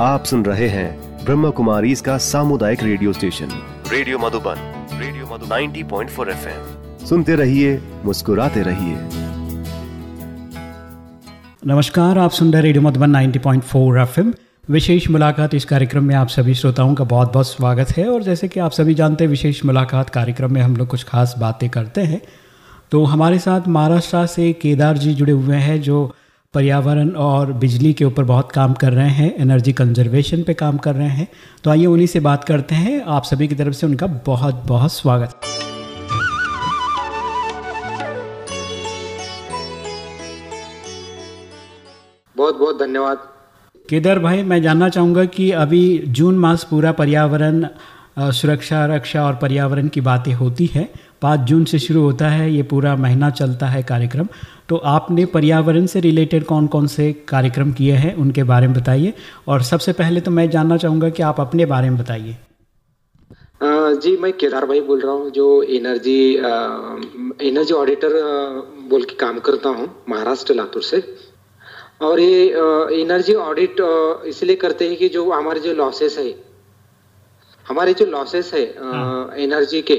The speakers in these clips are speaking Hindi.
आप सुन रहे हैं ब्रह्म कुमारी इसका सामुदायिक radio station. Radio Madhuban radio Madhu 90.4 point सुनते रहिए मुस्कुराते रहिए। नमस्कार आप सुन रहे रेडियो मधुबन 90.4 एफएम। विशेष मुलाकात इस कार्यक्रम में आप सभी श्रोताओं का बहुत बहुत स्वागत है और जैसे कि आप सभी जानते हैं विशेष मुलाकात कार्यक्रम में हम लोग कुछ खास बातें करते हैं। तो हमारे साथ महाराष्ट्र से केदार जी जुड़े हुए हैं जो पर्यावरण और बिजली के ऊपर बहुत काम कर रहे हैं एनर्जी कंजर्वेशन पे काम कर रहे हैं। तो आइए उन्हीं से बात करते हैं। आप सभी की तरफ़ से उनका बहुत बहुत स्वागत। बहुत बहुत धन्यवाद। केदार भाई मैं जानना चाहूँगा कि अभी जून मास पूरा पर्यावरण सुरक्षा, रक्षा और पर्यावरण की बातें होती है। पाँच जून से शुरू होता है, ये पूरा महीना चलता है कार्यक्रम। तो आपने पर्यावरण से रिलेटेड कौन कौन से कार्यक्रम किए हैं, उनके बारे में बताइए। और सबसे पहले तो मैं जानना चाहूँगा कि आप अपने बारे में बताइए। जी, मैं केदार भाई बोल रहा हूँ, जो एनर्जी एनर्जी ऑडिटर बोल के काम करता हूँ, महाराष्ट्र, लातूर से। और ये एनर्जी ऑडिट इसलिए करते हैं कि जो हमारे जो लॉसेस है हमारे जो लॉसेस है हाँ। एनर्जी के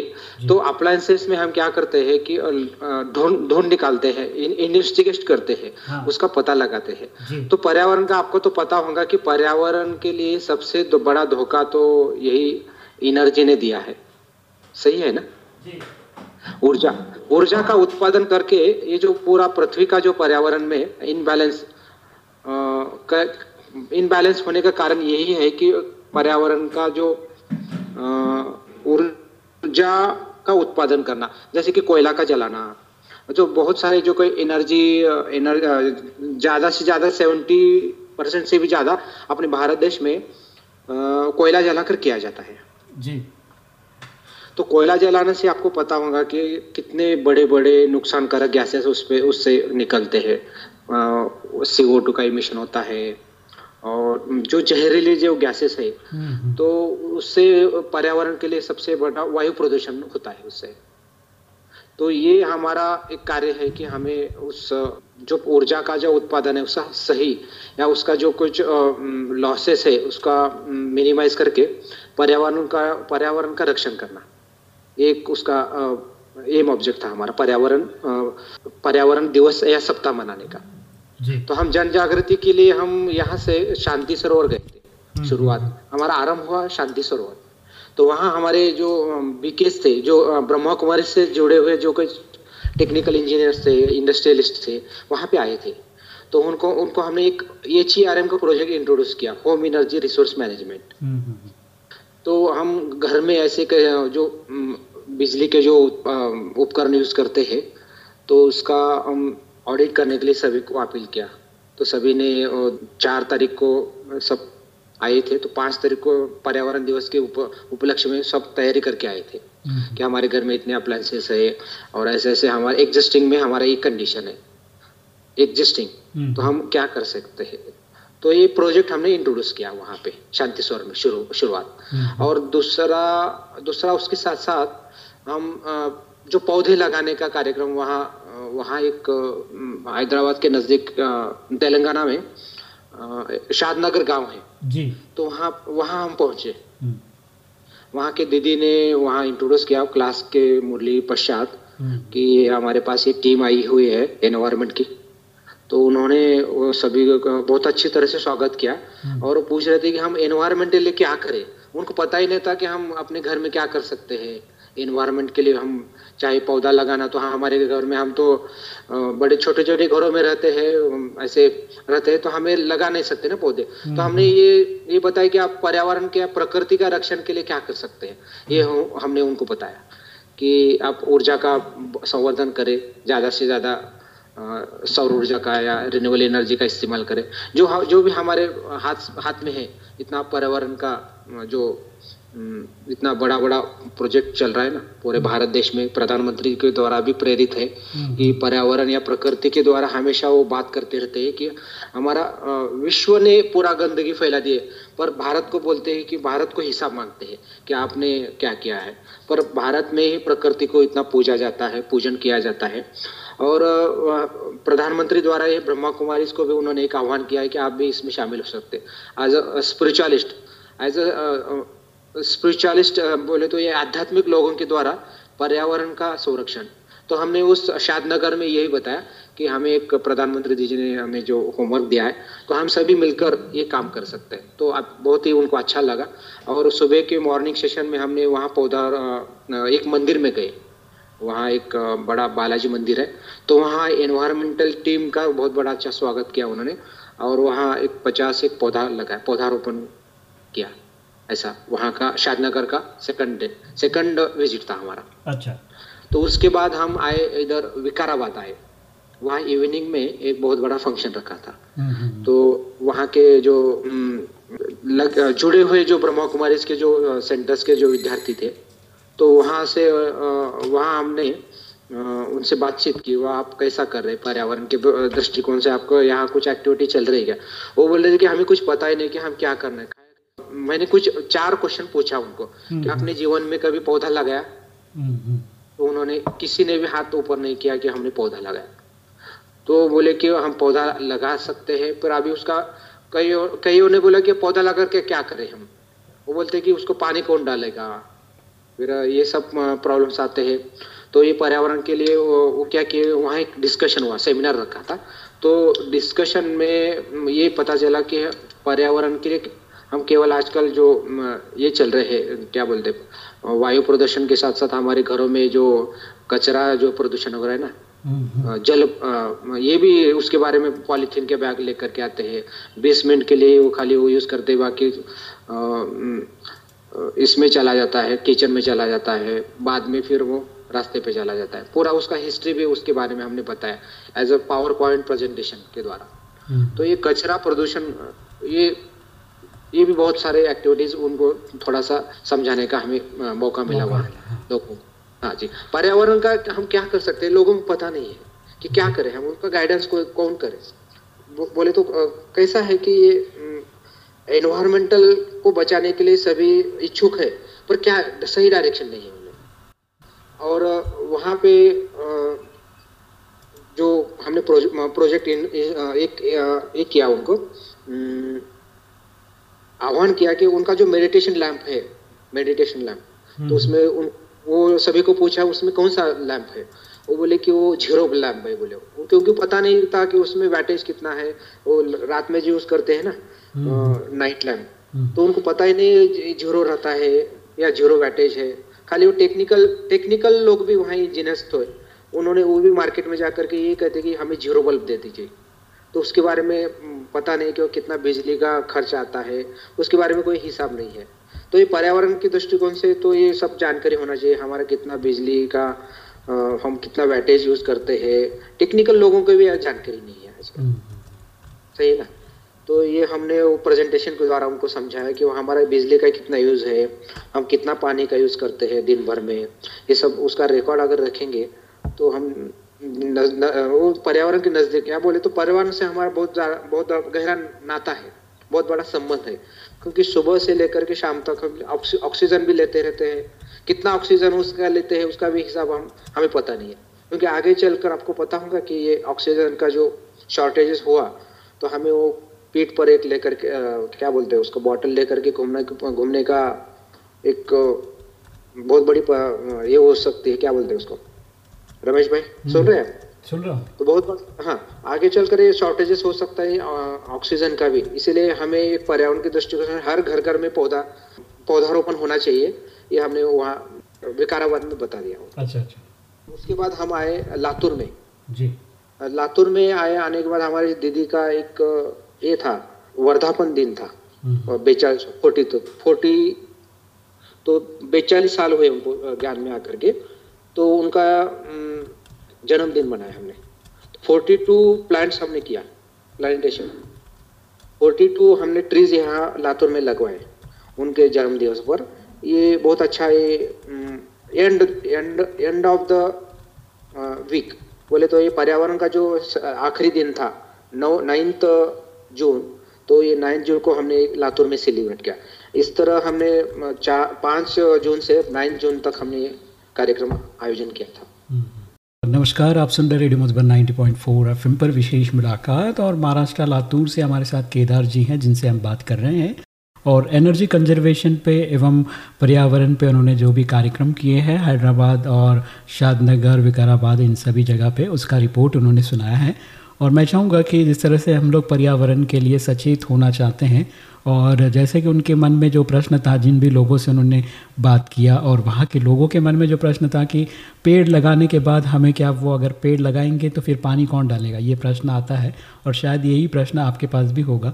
तो अप्लायंसेस में हम क्या करते हैं कि ढूंढ ढूंढ निकालते हैं इन्वेस्टिगेट करते हैं हाँ। उसका पता लगाते हैं। तो पर्यावरण का आपको तो पता होगा कि पर्यावरण के लिए सबसे बड़ा धोखा तो यही एनर्जी ने दिया है। सही है ना? ऊर्जा ऊर्जा का उत्पादन करके ये जो पूरा पृथ्वी का जो पर्यावरण में इनबैलेंस इनबैलेंस होने का कारण यही है कि पर्यावरण का जो ऊर्जा का उत्पादन करना जैसे कि कोयला का जलाना जो बहुत सारे जो कोई एनर्जी एनर्जी ज़्यादा से ज़्यादा सेवेंटी परसेंट से भी ज़्यादा अपने भारत देश में कोयला जलाकर किया जाता है। जी। तो कोयला जलाने से आपको पता होगा कि कितने बड़े बड़े नुकसानकारक गैसेस उस पर उससे निकलते हैं। सी ओ टू का इमिशन होता है। और जो जहरीले जो गैसेस है हम्म, हम्म। तो उससे पर्यावरण के लिए सबसे बड़ा वायु प्रदूषण होता है उससे। तो ये हमारा एक कार्य है कि हमें उस जो ऊर्जा का जो उत्पादन है उसका सही या उसका जो कुछ लॉसेस है उसका मिनिमाइज करके पर्यावरण का पर्यावरण का रक्षण करना। एक उसका एम ऑब्जेक्ट था हमारा पर्यावरण पर्यावरण दिवस या सप्ताह मनाने का। तो हम जन जागृति के लिए हम यहाँ से शांति सरोवर गए थे हम्म, शुरुआत। हमारा आरंभ हुआ शांति सरोवर। तो वहाँ हमारे जो बीकेस थे जो ब्रह्मा कुमारी से जुड़े हुए जो कुछ टेक्निकल इंजीनियर्स थे इंडस्ट्रियलिस्ट थे वहाँ पे आए थे। तो उनको उनको हमने एक एच e का प्रोजेक्ट इंट्रोड्यूस किया होम एनर्जी रिसोर्स मैनेजमेंट तो हम घर में ऐसे जो बिजली के जो उपकरण यूज़ करते हैं तो उसका हम ऑडिट करने के लिए सभी को अपील किया तो सभी ने चार तारीख को सब आए थे तो पाँच तारीख को पर्यावरण दिवस के उप, उपलक्ष्य में सब तैयारी करके आए थे हम्म। कि हमारे घर में इतने अप्लायंसेस है और ऐसे ऐसे हमारे एग्जिस्टिंग में हमारा एक कंडीशन है एग्जिस्टिंग हम्म। तो हम क्या कर सकते हैं तो ये प्रोजेक्ट हमने इंट्रोड्यूस किया वहाँ पे शांति स्वर में शुरू शुरुआत हम्म। और दूसरा दूसरा उसके साथ साथ हम जो पौधे लगाने का कार्यक्रम वहाँ वहाँ एक हैदराबाद के नज़दीक तेलंगाना में शादनगर गाँव है जी तो वहाँ वहाँ हम पहुँचे हम्म। वहाँ के दीदी ने वहाँ इंट्रोड्यूस किया क्लास के मुरली पश्चात हम्म। कि हमारे पास एक टीम आई हुई है एनवायरमेंट की तो उन्होंने वो सभी का बहुत अच्छी तरह से स्वागत किया हम्म। और वो पूछ रहे थे कि हम एनवायरमेंट के लिए क्या करें उनको पता ही नहीं था कि हम अपने घर में क्या कर सकते हैं इन्वायरमेंट के लिए हम चाहे पौधा लगाना तो हाँ हमारे घर में हम तो बड़े छोटे छोटे घरों में रहते हैं ऐसे रहते हैं तो हमें लगा नहीं सकते ना पौधे। तो हम्म, हमने हम्म। ये ये बताया कि आप पर्यावरण के प्रकृति का रक्षण के लिए क्या कर सकते हैं? ये हमने उनको बताया कि आप ऊर्जा का संवर्धन करें ज़्यादा से ज़्यादा सौर ऊर्जा का या रिन्यूएबल एनर्जी का इस्तेमाल करें। जो जो भी हमारे हाथ हाथ में है इतना पर्यावरण का जो हम्म, इतना बड़ा बड़ा प्रोजेक्ट चल रहा है ना पूरे भारत देश में प्रधानमंत्री के द्वारा भी प्रेरित है हम्म। कि पर्यावरण या प्रकृति के द्वारा हमेशा वो बात करते रहते हैं कि हमारा विश्व ने पूरा गंदगी फैला दी है पर भारत को बोलते हैं कि भारत को हिसाब मांगते हैं कि आपने क्या किया है। पर भारत में ही प्रकृति को इतना पूजा जाता है पूजन किया जाता है। और प्रधानमंत्री द्वारा ये ब्रह्मा कुमारी इसको भी उन्होंने एक आह्वान किया है कि आप भी इसमें शामिल हो सकते as a spiritualist as a spiritualist बोले तो ये आध्यात्मिक लोगों के द्वारा पर्यावरण का संरक्षण। तो हमने उस शादनगर में यही बताया कि हमें एक प्रधानमंत्री जी ने हमें जो होमवर्क दिया है तो हम सभी मिलकर ये काम कर सकते हैं। तो अब बहुत ही उनको अच्छा लगा और सुबह के मॉर्निंग सेशन में हमने वहाँ पौधा एक मंदिर में गए। वहाँ एक बड़ा बालाजी मंदिर है। तो वहाँ एनवायरमेंटल टीम का बहुत बड़ा अच्छा स्वागत किया उन्होंने और वहाँ एक पचास एक पौधा लगाया, पौधारोपण किया। ऐसा वहाँ का शादनगर का सेकंड डे सेकंड विज़िट था हमारा। अच्छा। तो उसके बाद हम आए इधर विकाराबाद आए। वहाँ इवनिंग में एक बहुत बड़ा फ़ंक्शन रखा था। हम्म, हम्म। तो वहाँ के जो लग, जुड़े हुए जो ब्रह्मा कुमारी के जो सेंटर्स के जो विद्यार्थी थे तो वहाँ से वहाँ हमने उनसे बातचीत की। वो आप कैसा कर रहे पर्यावरण के दृष्टिकोण से आपको यहाँ कुछ एक्टिविटी चल रही है क्या? वो बोल रहे थे कि हमें कुछ पता ही नहीं कि हम क्या करना है। मैंने कुछ चार क्वेश्चन पूछा उनको कि हम्म, अपने जीवन में कभी पौधा लगाया? तो उन्होंने किसी ने भी हाथ ऊपर नहीं किया कि हमने पौधा लगाया। तो बोले कि हम पौधा लगा सकते हैं पर अभी उसका कई कईयों ने बोला कि पौधा लगा के क्या करें हम? वो बोलते कि उसको पानी कौन डालेगा? फिर ये सब प्रॉब्लम्स आते हैं। तो ये पर्यावरण के लिए वो, वो क्या किए वहाँ एक डिस्कशन हुआ सेमिनार रखा था। तो डिस्कशन में ये पता चला कि पर्यावरण के लिए हम केवल आजकल जो ये चल रहे हैं क्या बोलते वायु प्रदूषण के साथ साथ हमारे घरों में जो कचरा जो प्रदूषण हो रहा है ना जल ये भी उसके बारे में पॉलीथीन के बैग लेकर के आते हैं बेसमेंट के लिए वो खाली वो यूज़ करते बाकी इसमें चला जाता है किचन में चला जाता है बाद में फिर वो रास्ते पे चला जाता है। पूरा उसका हिस्ट्री भी उसके बारे में हमने बताया as a power point presentation के द्वारा। हम्म। तो ये कचरा प्रदूषण ये ये भी बहुत सारे एक्टिविटीज़ उनको थोड़ा सा समझाने का हमें मौका मिला हुआ है। लोगों को। हाँ जी। पर्यावरण का हम क्या कर सकते हैं? लोगों को पता नहीं है कि क्या करें हम उनका गाइडेंस को कौन करे? बोले तो कैसा है कि ये एनवायरमेंटल को बचाने के लिए सभी इच्छुक है पर क्या सही डायरेक्शन नहीं है और वहाँ पे जो हमने प्रोजेक्ट एक एक किया उनको आह्वान किया कि उनका जो मेडिटेशन लैंप है मेडिटेशन लैंप तो हम्म। उसमें उन वो सभी को पूछा उसमें कौन सा लैंप है वो बोले कि वो ज़ीरो लैंप है बोले क्योंकि पता नहीं था कि उसमें वैटेज कितना है वो रात में जो यूज़ करते हैं ना नाइट हम्म। लैंप हम्म। तो उनको पता ही नहीं ज़ीरो रहता है या ज़ीरो वैटेज है खाली वो टेक्निकल टेक्निकल लोग भी वहाँ इंजीनियर्स तो है उन्होंने वो भी मार्केट में जाकर के ये कहते कि हमें ज़ीरो बल्ब दे दीजिए तो उसके बारे में पता नहीं कि वो कितना बिजली का खर्च आता है उसके बारे में कोई हिसाब नहीं है। तो ये पर्यावरण के दृष्टिकोण से तो ये सब जानकारी होना चाहिए हमारा कितना बिजली का आ, हम कितना वैटेज यूज़ करते हैं। टेक्निकल लोगों को भी जानकारी नहीं है आजकल। हम्म, हम्म। सही है ना? तो ये हमने वो प्रेजेंटेशन के द्वारा उनको समझाया कि वो हमारा बिजली का कितना यूज़ है हम कितना पानी का यूज़ करते हैं दिन भर में। ये सब उसका रिकॉर्ड अगर रखेंगे तो हम न, वो पर्यावरण के नज़दीक क्या बोले तो पर्यावरण से हमारा बहुत बहुत गहरा नाता है बहुत बड़ा संबंध है। क्योंकि सुबह से लेकर के शाम तक हम ऑक्सीजन भी लेते रहते हैं। कितना ऑक्सीजन उसका लेते हैं उसका भी हिसाब हम हमें पता नहीं है। क्योंकि आगे चलकर आपको पता होगा कि ये ऑक्सीजन का जो शॉर्टेजेस हुआ तो हमें वो पीठ पर एक लेकर के क्या बोलते हैं उसको बॉटल लेकर के घूमने घूमने का एक बहुत बड़ी ये हो सकती है क्या बोलते हैं उसको? रमेश भाई सुन हम्म। रहे हैं? सुन रहा हूँ। तो बहुत हाँ आगे चलकर ये शॉर्टेजेस हो सकता है ऑक्सीजन का भी। इसीलिए हमें एक पर्यावरण के दृष्टिकोण से हर घर घर में पौधा पौधारोपण होना चाहिए। ये हमने वहाँ विकाराबाद में बता दिया अच्छा अच्छा। उसके बाद हम आए लातूर में। जी। लातूर में आए आने के बाद हमारी दीदी का एक ये था वर्धापन दिन था। हम्म। बेचालीस फोर्टी तो फोर्टी तो बेचालीस साल हुए उनको ज्ञान में आकर के। तो उनका जन्मदिन मनाया हमने। फोर्टी टू प्लांट्स हमने किया, प्लांटेशन। फोर्टी टू हमने ट्रीज यहाँ लातूर में लगवाए, उनके जन्मदिवस पर। ये बहुत अच्छा ये end end end of the week बोले तो ये पर्यावरण का जो आखिरी दिन था, नौ नाइन्थ जून तो ये नाइन्थ जून को हमने लातूर में सेलिब्रेट किया। इस तरह हमने चार, पाँच जून से नाइन्थ जून तक हमने कार्यक्रम आयोजन किया था। हम्म। नमस्कार, आप सुन रहे रेडियो मधुबन 90.4 एफएम पर विशेष मुलाकात और महाराष्ट्र लातूर से हमारे साथ केदार जी हैं, जिनसे हम बात कर रहे हैं। और एनर्जी कंजर्वेशन पे एवं पर्यावरण पे उन्होंने जो भी कार्यक्रम किए हैं, हैदराबाद और शादनगर, विकाराबाद, इन सभी जगह पे उसका रिपोर्ट उन्होंने सुनाया है। और मैं चाहूँगा कि जिस तरह से हम लोग पर्यावरण के लिए सचेत होना चाहते हैं और जैसे कि उनके मन में जो प्रश्न था जिन भी लोगों से उन्होंने बात किया और वहाँ के लोगों के मन में जो प्रश्न था कि पेड़ लगाने के बाद हमें क्या वो अगर पेड़ लगाएँगे तो फिर पानी कौन डालेगा? ये प्रश्न आता है और शायद यही प्रश्न आपके पास भी होगा।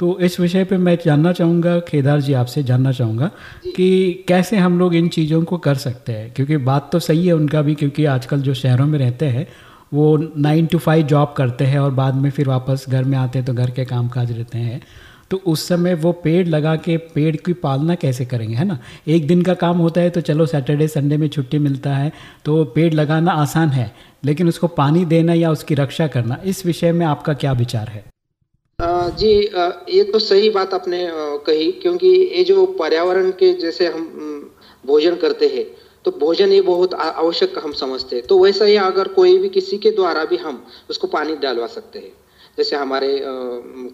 तो इस विषय पे मैं जानना चाहूँगा केदार जी आपसे जानना चाहूँगा कि कैसे हम लोग इन चीज़ों को कर सकते हैं? क्योंकि बात तो सही है उनका भी क्योंकि आजकल जो शहरों में रहते हैं वो नाइन टू फाइव जॉब करते हैं और बाद में फिर वापस घर में आते हैं तो घर के काम काज रहते हैं। तो उस समय वो पेड़ लगा के पेड़ की पालना कैसे करेंगे, है ना? एक दिन का काम होता है तो चलो सैटरडे संडे में छुट्टी मिलता है तो पेड़ लगाना आसान है, लेकिन उसको पानी देना या उसकी रक्षा करना, इस विषय में आपका क्या विचार है? जी ये तो सही बात आपने कही, क्योंकि ये जो पर्यावरण के जैसे हम भोजन करते हैं तो भोजन ये बहुत आवश्यक हम समझते हैं। तो वैसा ही अगर कोई भी किसी के द्वारा भी हम उसको पानी डालवा सकते हैं। जैसे हमारे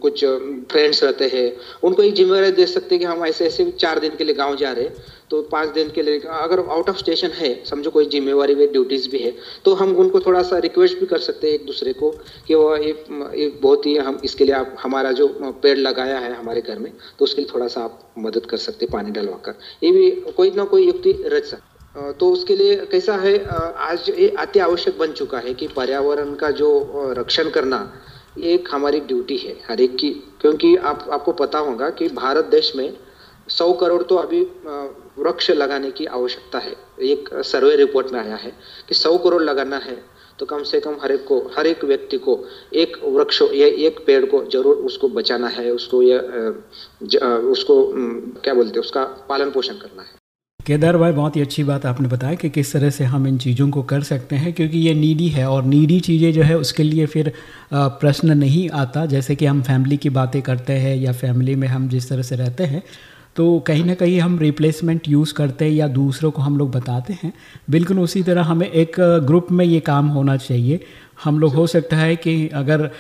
कुछ फ्रेंड्स रहते हैं उनको एक जिम्मेवारी दे सकते हैं कि हम ऐसे ऐसे चार दिन के लिए गाँव जा रहे हैं तो पाँच दिन के लिए अगर आउट ऑफ़ स्टेशन है समझो कोई जिम्मेवारी भी ड्यूटीज़ भी है तो हम उनको थोड़ा सा रिक्वेस्ट भी कर सकते हैं एक दूसरे को कि वो एक, एक बहुत ही हम इसके लिए आप हमारा जो पेड़ लगाया है हमारे घर में तो उसके लिए थोड़ा सा आप मदद कर सकते पानी डलवा कर ये भी कोई ना कोई युक्ति रच सकते तो उसके लिए कैसा है आज ये अति आवश्यक बन चुका है कि पर्यावरण का जो रक्षण करना एक हमारी ड्यूटी है हर एक की, क्योंकि आप, आपको पता होगा कि भारत देश में सौ करोड़ तो अभी वृक्ष लगाने की आवश्यकता है। एक सर्वे रिपोर्ट में आया है कि सौ करोड़ लगाना है तो कम से कम हर एक को, हर एक व्यक्ति को एक वृक्ष या एक पेड़ को ज़रूर उसको बचाना है, उसको या उसको क्या बोलते हैं, उसका पालन पोषण करना है। केदार भाई बहुत ही अच्छी बात आपने बताया कि किस तरह से हम इन चीज़ों को कर सकते हैं, क्योंकि ये नीडी है और नीडी चीज़ें जो है उसके लिए फिर प्रश्न नहीं आता। जैसे कि हम फैमिली की बातें करते हैं या फैमिली में हम जिस तरह से रहते हैं तो कहीं ना कहीं हम रिप्लेसमेंट यूज़ करते हैं या दूसरों को हम लोग बताते हैं। बिल्कुल उसी तरह हमें एक ग्रुप में ये काम होना चाहिए। हम लोग हो सकता है कि अगर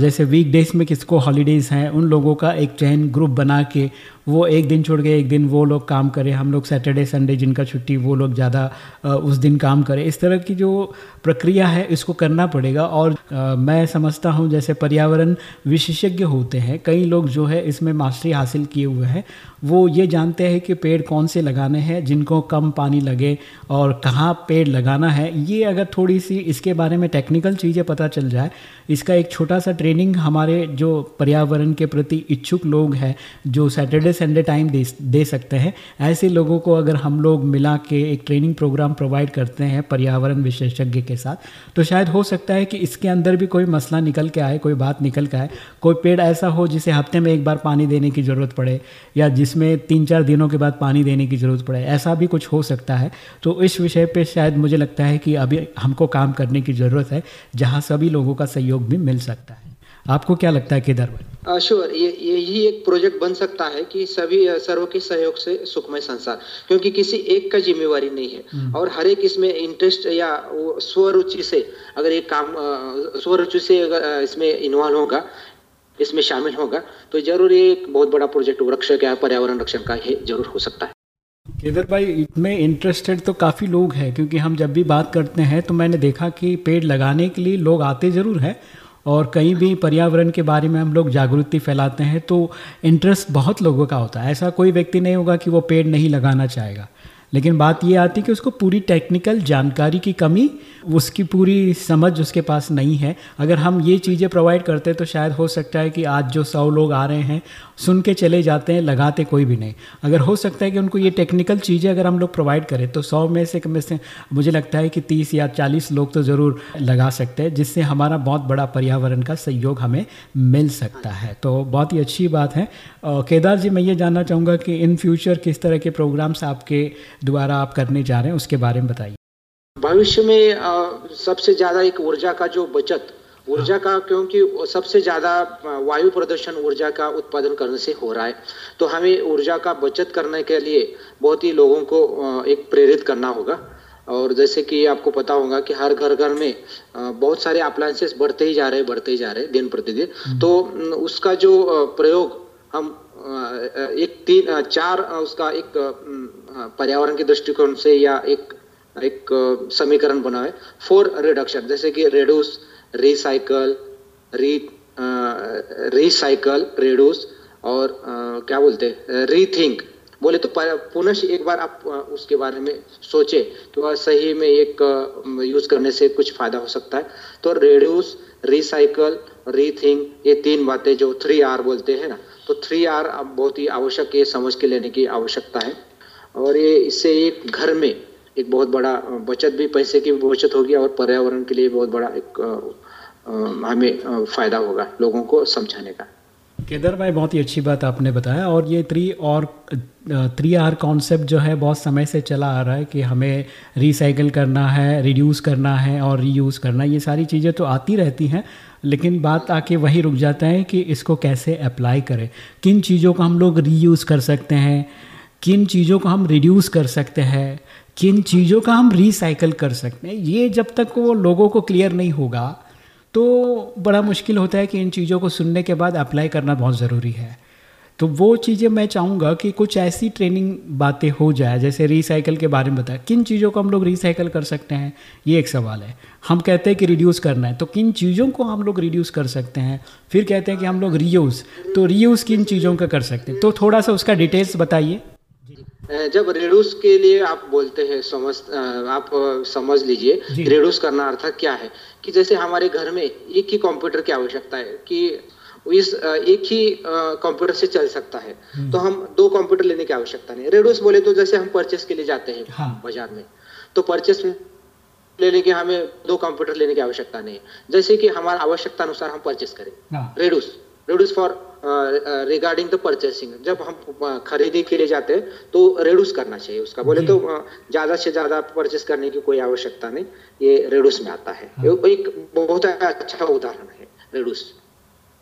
जैसे वीक डेज़ में किसको हॉलीडेज़ हैं, उन लोगों का एक चैन ग्रुप बना के वो एक दिन छोड़ के एक दिन वो लोग काम करें, हम लोग सैटरडे संडे जिनका छुट्टी, वो लोग ज़्यादा उस दिन काम करें। इस तरह की जो प्रक्रिया है, इसको करना पड़ेगा और मैं समझता हूँ जैसे पर्यावरण विशेषज्ञ होते हैं, कई लोग जो है इसमें मास्टरी हासिल किए हुए हैं, वो ये जानते हैं कि पेड़ कौन से लगाने हैं, जिनको कम पानी लगे और कहाँ पेड़ लगाना है। ये अगर थोड़ी सी इसके बारे में टेक्निकल चीज़ें पता चल जाए। इसका एक छोटा सा ट्रेनिंग हमारे जो पर्यावरण के प्रति इच्छुक लोग हैं, जो सैटरडे संडे टाइम दे दे सकते हैं। ऐसे लोगों को अगर हम लोग मिला के एक ट्रेनिंग प्रोग्राम प्रोवाइड करते हैं पर्यावरण विशेषज्ञ के साथ तो शायद हो सकता है कि इसके अंदर भी कोई मसला निकल के आए, कोई बात निकल के आए। कोई पेड़ ऐसा हो जिसे हफ़्ते में एक बार पानी देने की ज़रूरत पड़े, या जिसमें तीन चार दिनों के बाद पानी देने की ज़रूरत पड़े, ऐसा भी कुछ हो सकता है। तो इस विषय पर शायद मुझे लगता है कि अभी हमको काम करने की ज़रूरत है। जहाँ सभी लोगों का सहयोग भी मिल सकता है। आपको क्या लगता है केदार भाई श्योर ये यही एक प्रोजेक्ट बन सकता है कि सभी सर्व के सहयोग से सुखमय संसार क्योंकि किसी एक का जिम्मेवारी नहीं है। हम्म। और हर एक इसमें इंटरेस्ट या स्वरुचि से अगर ये काम स्वरुचि से अगर इसमें इन्वॉल्व होगा इसमें शामिल होगा तो ज़रूर ये एक बहुत बड़ा प्रोजेक्ट वृक्ष का पर्यावरण रक्षण का ये ज़रूर हो सकता है। केदर भाई इसमें इंटरेस्टेड तो काफ़ी लोग हैं, क्योंकि हम जब भी बात करते हैं तो मैंने देखा कि पेड़ लगाने के लिए लोग आते ज़रूर हैं, और कहीं भी पर्यावरण के बारे में हम लोग जागृति फैलाते हैं तो इंटरेस्ट बहुत लोगों का होता है। ऐसा कोई व्यक्ति नहीं होगा कि वो पेड़ नहीं लगाना चाहेगा। लेकिन बात ये आती है कि उसको पूरी टेक्निकल जानकारी की कमी, उसकी पूरी समझ उसके पास नहीं है। अगर हम ये चीज़ें प्रोवाइड करते तो शायद हो सकता है कि आज जो सौ लोग आ रहे हैं सुन के चले जाते हैं, लगाते कोई भी नहीं। अगर हो सकता है कि उनको ये टेक्निकल चीज़ें अगर हम लोग प्रोवाइड करें तो सौ में से कम से मुझे लगता है कि तीस या चालीस लोग तो ज़रूर लगा सकते हैं, जिससे हमारा बहुत बड़ा पर्यावरण का सहयोग हमें मिल सकता है। तो बहुत ही अच्छी बात है। केदार जी, मैं ये जानना चाहूँगा कि इन फ्यूचर किस तरह के प्रोग्राम्स आपके द्वारा आप करने जा रहे हैं, उसके बारे में बताइए। भविष्य में सबसे ज़्यादा एक ऊर्जा का जो बचत ऊर्जा का क्योंकि सबसे ज़्यादा वायु प्रदूषण ऊर्जा का उत्पादन करने से हो रहा है। तो हमें ऊर्जा का बचत करने के लिए बहुत ही लोगों को एक प्रेरित करना होगा। और जैसे कि आपको पता होगा कि हर घर घर में बहुत सारे अप्लायंसेस बढ़ते ही जा रहे हैं बढ़ते ही जा रहे हैं दिन प्रतिदिन। हम्म। तो उसका जो प्रयोग हम एक तीन चार उसका एक पर्यावरण के दृष्टिकोण से या एक एक समीकरण बनाए। फोर रिडक्शन जैसे कि reduce recycle re recycle reduce और क्या बोलते रीथिंक बोले तो पुनः एक बार आप उसके बारे में सोचे तो सही में एक यूज़ करने से कुछ फ़ायदा हो सकता है। तो रेड्यूस रिसाइकल रीथिंक ये तीन बातें जो थ्री आर बोलते हैं ना तो थ्री आर अब बहुत ही आवश्यक है समझ के लेने की आवश्यकता है। और ये इससे एक घर में एक बहुत बड़ा बचत भी पैसे की बचत होगी और पर्यावरण के लिए बहुत बड़ा एक हमें फ़ायदा होगा लोगों को समझाने का। केदार भाई, बहुत ही अच्छी बात आपने बताया और ये थ्री और थ्री आर कॉन्सेप्ट जो है, बहुत समय से चला आ रहा है कि हमें रिसाइकल करना है रिड्यूस करना है और रीयूज़ करना है। ये सारी चीज़ें तो आती रहती हैं, लेकिन बात आके वही रुक जाता है कि इसको कैसे अप्लाई करें। किन चीज़ों को हम लोग रीयूज़ कर सकते हैं? किन चीज़ों को हम रिड्यूस कर सकते हैं? किन चीज़ों का हम रिसाइकल कर सकते हैं? ये जब तक वो लोगों को क्लियर नहीं होगा तो बड़ा मुश्किल होता है कि इन चीज़ों को सुनने के बाद अप्लाई करना बहुत ज़रूरी है। तो वो चीज़ें मैं चाहूँगा कि कुछ ऐसी ट्रेनिंग बातें हो जाए, जैसे रिसाइकल के बारे में बताया। किन चीज़ों को हम लोग रिसाइकल कर सकते हैं? ये एक सवाल है। हम कहते हैं कि रिड्यूस करना है तो किन चीज़ों को हम लोग रिड्यूस कर सकते हैं? फिर कहते हैं कि हम लोग रीयूज़ तो रीयूज़ किन चीज़ों का कर सकते हैं? तो थोड़ा सा उसका डिटेल्स बताइए। जब रेडूस के लिए आप बोलते हैं समझ आप समझ लीजिए रिड्यूस करना अर्थ क्या है? कि जैसे हमारे घर में एक ही कंप्यूटर की आवश्यकता है कि इस एक ही कंप्यूटर से चल सकता है। हम्म। तो हम दो कंप्यूटर लेने की आवश्यकता नहीं। रेडूस बोले तो जैसे हम परचेस के लिए जाते हैं हाँ। बाज़ार में तो परचेस लेने के हमें दो कंप्यूटर लेने की आवश्यकता नहीं जैसे कि हमारा आवश्यकता अनुसार हम परचेस करें। Reduce reduce for regarding the purchasing जब हम खरीदी के लिए जाते हैं तो रेड्यूस करना चाहिए उसका। बोले तो ज़्यादा से ज़्यादा परचेस करने की कोई आवश्यकता नहीं ये रेड्यूस में आता है। हाँ। एक बहुत अच्छा उदाहरण है रेड्यूस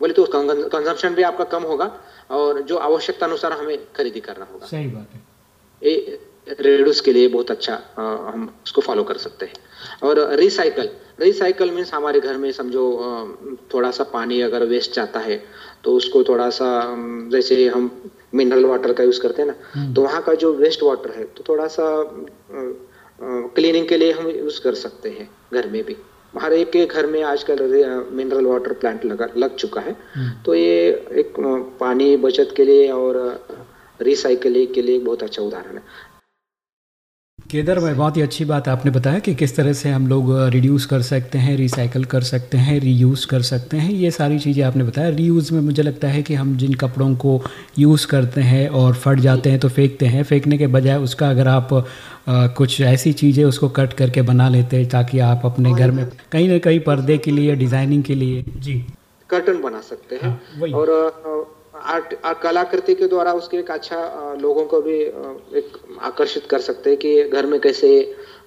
बोले तो कंजम्पशन भी आपका कम होगा और जो आवश्यकता अनुसार हमें खरीदी करना होगा। सही बात है। ये रेड्यूस के लिए बहुत अच्छा हम उसको फॉलो कर सकते हैं। और रिसाइकल रिसाइकल मीन्स हमारे घर में समझो थोड़ा सा पानी अगर वेस्ट जाता है तो उसको थोड़ा सा जैसे हम मिनरल वाटर का यूज़ करते हैं ना हम्म। तो वहाँ का जो वेस्ट वाटर है तो थोड़ा सा क्लीनिंग के लिए हम यूज़ कर सकते हैं घर में भी हर एक के घर में आजकल मिनरल वाटर प्लांट लगा लग चुका है हम्म। तो ये एक पानी बचत के लिए और रिसाइकलिंग के लिए बहुत अच्छा उदाहरण है केदार भाई बहुत ही अच्छी बात आपने बताया कि किस तरह से हम लोग रिड्यूस कर सकते हैं रिसाइकल कर सकते हैं रीयूज़ कर सकते हैं ये सारी चीज़ें आपने बताया। रीयूज़ में मुझे लगता है कि हम जिन कपड़ों को यूज़ करते हैं और फट जाते हैं तो फेंकते हैं। फेंकने के बजाय उसका अगर आप आ, कुछ ऐसी चीज़ें उसको कट करके बना लेते हैं ताकि आप अपने घर में कहीं ना कहीं पर्दे के लिए डिज़ाइनिंग के लिए। जी। कर्टन बना सकते हैं। हाँ, और आर्ट कलाकृति के द्वारा उसके एक अच्छा लोगों को भी एक आकर्षित कर सकते हैं कि घर में कैसे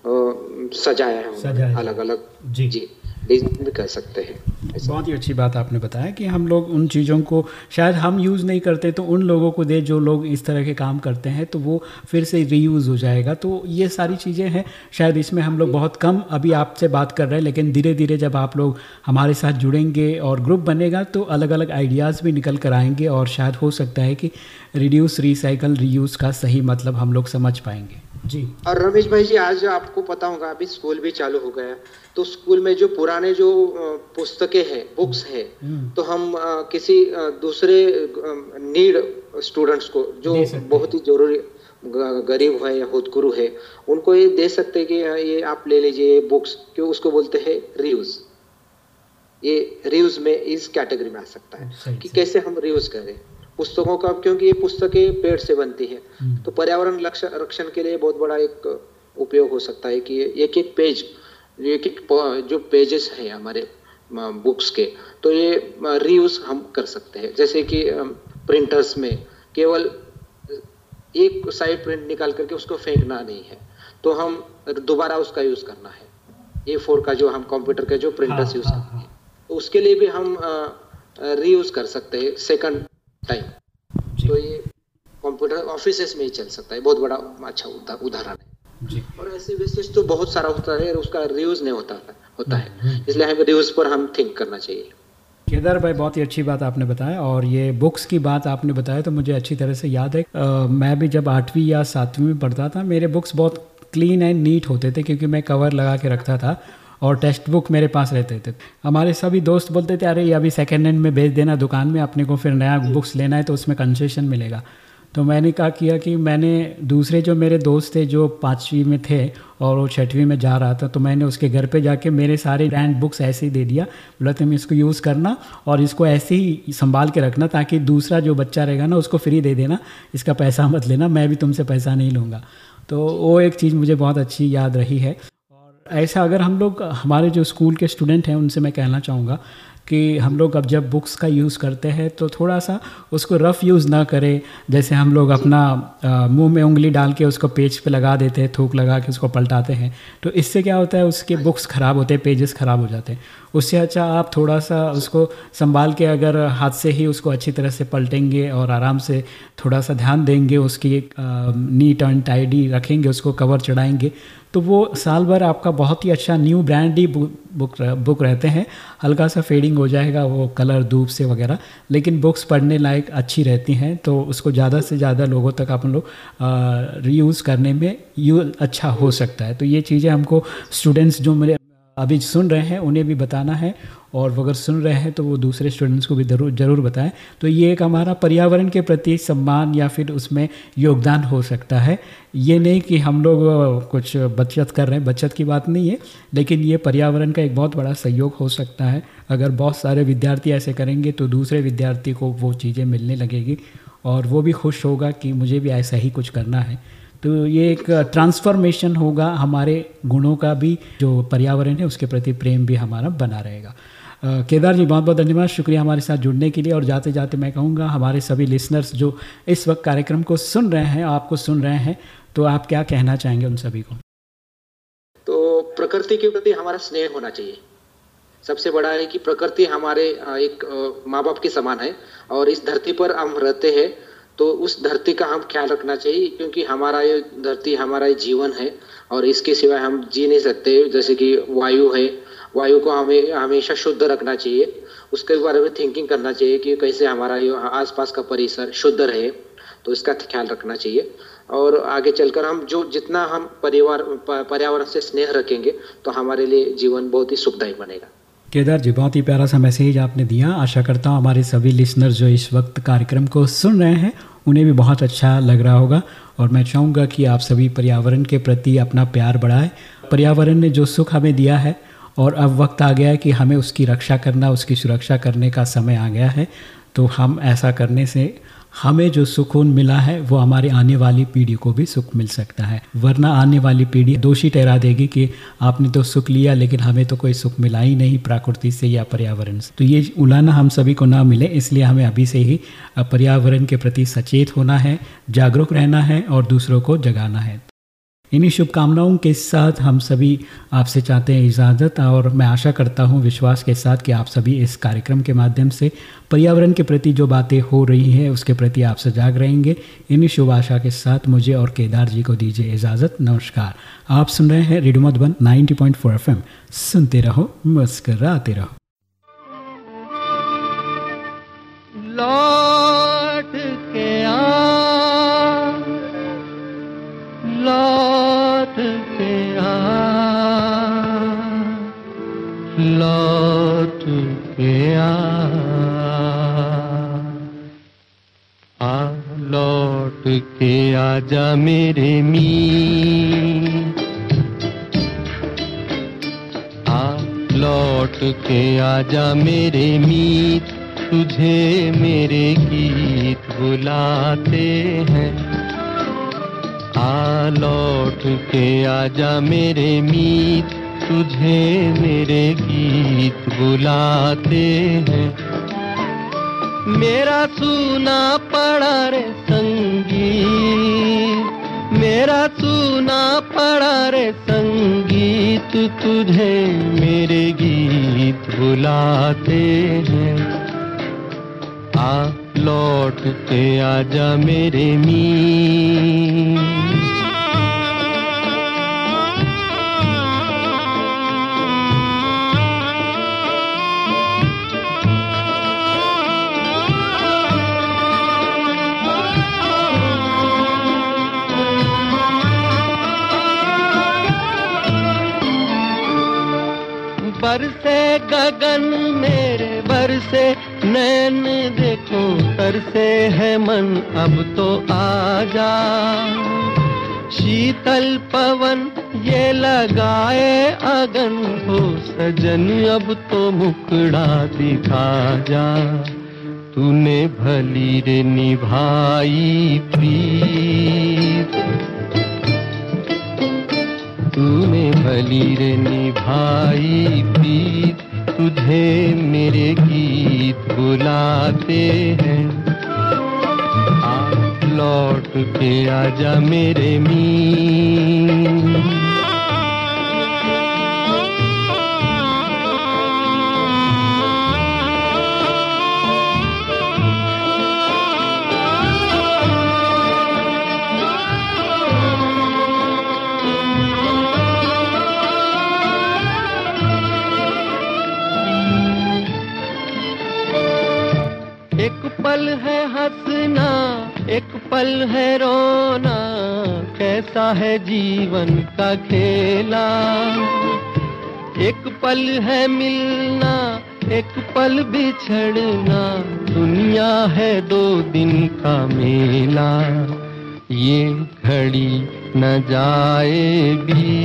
सजाया है अलग अलग जी। जी। भी कर सकते हैं। बहुत ही अच्छी बात आपने बताया कि हम लोग उन चीज़ों को शायद हम यूज़ नहीं करते तो उन लोगों को दे, जो लोग इस तरह के काम करते हैं तो वो फिर से रीयूज़ हो जाएगा। तो ये सारी चीज़ें हैं। शायद इसमें हम लोग बहुत कम अभी आपसे बात कर रहे हैं, लेकिन धीरे धीरे जब आप लोग हमारे साथ जुड़ेंगे और ग्रुप बनेगा तो अलग अलग आइडियाज़ भी निकल कर आएँगे और शायद हो सकता है कि रिड्यूस रिसाइकल रीयूज़ का सही मतलब हम लोग समझ पाएँगे। जी। और रमेश भाई जी आज आपको पता होगा अभी स्कूल भी चालू हो गया तो स्कूल में जो पुराने जो पुस्तकें हैं बुक्स है हम्म। तो हम किसी दूसरे नीड स्टूडेंट्स को जो बहुत ही ज़रूरी गरीब है या खुदगुरु है उनको ये दे सकते हैं कि ये आप ले लीजिए बुक्स क्यों उसको बोलते हैं रियूज ये रियूज में इस कैटेगरी में आ सकता है कि कैसे हम रियूज करें। पुस्तकों का क्योंकि ये पुस्तकें पेड़ से बनती है। हम्म। तो पर्यावरण रक्षण के लिए बहुत बड़ा एक उपयोग हो सकता है कि एक एक पेज एक एक जो पेजेस हैं हमारे बुक्स के तो ये रीयूज हम कर सकते हैं। जैसे कि प्रिंटर्स में केवल एक साइड प्रिंट निकाल करके उसको फेंकना नहीं है। तो हम दोबारा उसका यूज़ करना है। ए फोर का जो हम कंप्यूटर के जो प्रिंटर्स यूज़ हाँ, हाँ, करते हैं। हाँ। तो उसके लिए भी हम रीयूज कर सकते हैं। सेकंड टाइम तो ये कंप्यूटर ऑफ़िस में ही चल सकता है बहुत बड़ा अच्छा उदाहरण है। जी। और ऐसे विशेष तो बहुत सारा होता है उसका रिव्यूज़ नहीं होता होता है। हम्म, हम्म। इसलिए हमें रिव्यूज़ पर हम थिंक करना चाहिए। केदार भाई बहुत ही अच्छी बात आपने बताया और ये बुक्स की बात आपने बताया तो मुझे अच्छी तरह से याद है। आ, मैं भी जब आठवीं या सातवीं में पढ़ता था मेरे बुक्स बहुत क्लीन एंड नीट होते थे क्योंकि मैं कवर लगा के रखता था। और टेक्स्ट बुक मेरे पास रहते थे। हमारे सभी दोस्त बोलते थे, अरे, ये अभी सेकेंड हैंड में भेज देना दुकान में, अपने को फिर नया बुक्स लेना है तो उसमें कंसेशन मिलेगा। तो मैंने कहा किया कि मैंने दूसरे जो मेरे दोस्त थे, जो पाँचवीं में थे और वो छठवीं में जा रहा था तो मैंने उसके घर पे जाके मेरे सारे ब्रांड बुक्स ऐसे ही दे दिया। बोला, तुम इसको यूज़ करना और इसको ऐसे ही संभाल के रखना ताकि दूसरा जो बच्चा रहेगा ना, उसको फ्री दे देना। इसका पैसा मत लेना, मैं भी तुमसे पैसा नहीं लूँगा। तो वो एक चीज़ मुझे बहुत अच्छी याद रही है। ऐसा अगर हम लोग, हमारे जो स्कूल के स्टूडेंट हैं, उनसे मैं कहना चाहूँगा कि हम लोग अब जब बुक्स का यूज़ करते हैं तो थोड़ा सा उसको रफ़ यूज़ ना करें। जैसे हम लोग अपना मुँह में उंगली डाल के उसको पेज पे लगा देते हैं, थूक लगा के उसको पलटाते हैं। तो इससे क्या होता है, उसके बुक्स ख़राब होते हैं, पेजेस ख़राब हो जाते हैं। उससे अच्छा आप थोड़ा सा उसको संभाल के अगर हाथ से ही उसको अच्छी तरह से पलटेंगे और आराम से थोड़ा सा ध्यान देंगे, उसकी नीट एंड टाइडी रखेंगे, उसको कवर चढ़ाएँगे तो वो साल भर आपका बहुत ही अच्छा न्यू ब्रांड ही बुक बुक रहते हैं। हल्का सा फेडिंग हो जाएगा, वो कलर धूप से वगैरह, लेकिन बुक्स पढ़ने लायक अच्छी रहती हैं तो उसको ज़्यादा से ज़्यादा लोगों तक अपन लोग रीयूज़ करने में यू अच्छा हो सकता है। तो ये चीज़ें हमको स्टूडेंट्स जो मेरे अभी सुन रहे हैं, उन्हें भी बताना है और अगर सुन रहे हैं तो वो दूसरे स्टूडेंट्स को भी ज़रूर, ज़रूर बताएँ। तो ये एक हमारा पर्यावरण के प्रति सम्मान या फिर उसमें योगदान हो सकता है। ये नहीं कि हम लोग कुछ बचत कर रहे हैं, बचत की बात नहीं है, लेकिन ये पर्यावरण का एक बहुत बड़ा सहयोग हो सकता है। अगर बहुत सारे विद्यार्थी ऐसे करेंगे तो दूसरे विद्यार्थी को वो चीज़ें मिलने लगेगी और वो भी खुश होगा कि मुझे भी ऐसा ही कुछ करना है। तो ये एक ट्रांसफॉर्मेशन होगा हमारे गुणों का भी, जो पर्यावरण है, उसके प्रति प्रेम भी हमारा बना रहेगा। केदार जी, बहुत बहुत धन्यवाद। शुक्रिया हमारे साथ जुड़ने के लिए। और जाते जाते मैं कहूँगा, हमारे सभी लिसनर्स जो इस वक्त कार्यक्रम को सुन रहे हैं, आपको सुन रहे हैं तो आप क्या कहना चाहेंगे उन सभी को? तो प्रकृति के प्रति हमारा स्नेह होना चाहिए। सबसे बड़ा है कि प्रकृति हमारे एक माँ बाप के समान है। और इस धरती पर हम रहते हैं तो उस धरती का हम ख्याल रखना चाहिए, क्योंकि हमारा ये धरती, हमारा ये जीवन है, और इसके सिवाय हम जी नहीं सकते। जैसे कि वायु है, वायु को हमें, हमेशा शुद्ध रखना चाहिए। उसके बारे में थिंकिंग करना चाहिए कि कैसे हमारा ये आसपास का परिसर शुद्ध रहे तो इसका ख्याल रखना चाहिए। और आगे चलकर हम जो जितना हम परिवार, पर्यावरण से स्नेह रखेंगे तो हमारे लिए जीवन बहुत ही सुखदायी बनेगा। केदार जी, बहुत ही प्यारा सा मैसेज आपने दिया। आशा करता हूँ हमारे सभी लिसनर जो इस वक्त कार्यक्रम को सुन रहे हैं, उन्हें भी बहुत अच्छा लग रहा होगा। और मैं चाहूँगा कि आप सभी पर्यावरण के प्रति अपना प्यार बढ़ाएँ। पर्यावरण ने जो सुख हमें दिया है, और अब वक्त आ गया है कि हमें उसकी रक्षा करना, उसकी सुरक्षा करने का समय आ गया है। तो हम ऐसा करने से हमें जो सुकून मिला है, वो हमारी आने वाली पीढ़ी को भी सुख मिल सकता है। वरना आने वाली पीढ़ी दोषी ठहरा देगी कि आपने तो सुख लिया, लेकिन हमें तो कोई सुख मिला ही नहीं प्रकृति से या पर्यावरण से। तो ये उलाना हम सभी को ना मिले, इसलिए हमें अभी से ही पर्यावरण के प्रति सचेत होना है, जागरूक रहना है और दूसरों को जगाना है। इन्हीं शुभकामनाओं के साथ हम सभी आपसे चाहते हैं इजाज़त और मैं आशा करता हूँ विश्वास के साथ कि आप सभी इस कार्यक्रम के माध्यम से पर्यावरण के प्रति जो बातें हो रही हैं, उसके प्रति आप सजाग रहेंगे। इन्हीं शुभ आशा के साथ मुझे और केदार जी को दीजिए इजाज़त। नमस्कार। आप सुन रहे हैं रेडियो मधुबन नाइनटी पॉइंट सुनते रहो, मुस्कराते रहो। के आजा मेरे मी आ लौट के आजा मेरे मीत तुझे मेरे गीत बुलाते हैं। आ लौट के आजा मेरे मीत तुझे मेरे गीत बुलाते हैं। मेरा सुना पड़ा रे संगीत। मेरा सुना पड़ा रे संगीत, तुझे मेरे गीत बुलाते हैं। आ लौट के आजा मेरे मी बरसे गगन मेरे बरसे नैन देखो तरसे है मन, अब तो आ जा शीतल पवन ये लगाए अगन हो, सजन अब तो मुकड़ा दिखा जा। तूने भली रे निभाई प्रीत। तूने भली रे निभाई प्रीत तुझे मेरे गीत बुलाते हैं। लौट के आजा मेरे मी हंसना एक पल है रोना, कैसा है जीवन का खेला? एक पल है मिलना, एक पल बिछड़ना, दुनिया है दो दिन का मेला। ये घड़ी न जाए भी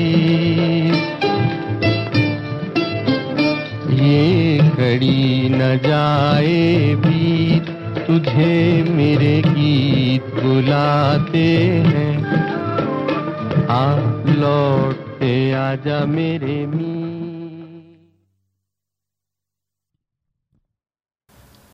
ये घड़ी न जाए बीत तुझे मेरे गीत बुलाते हैं। आ लौट आजा मेरे मी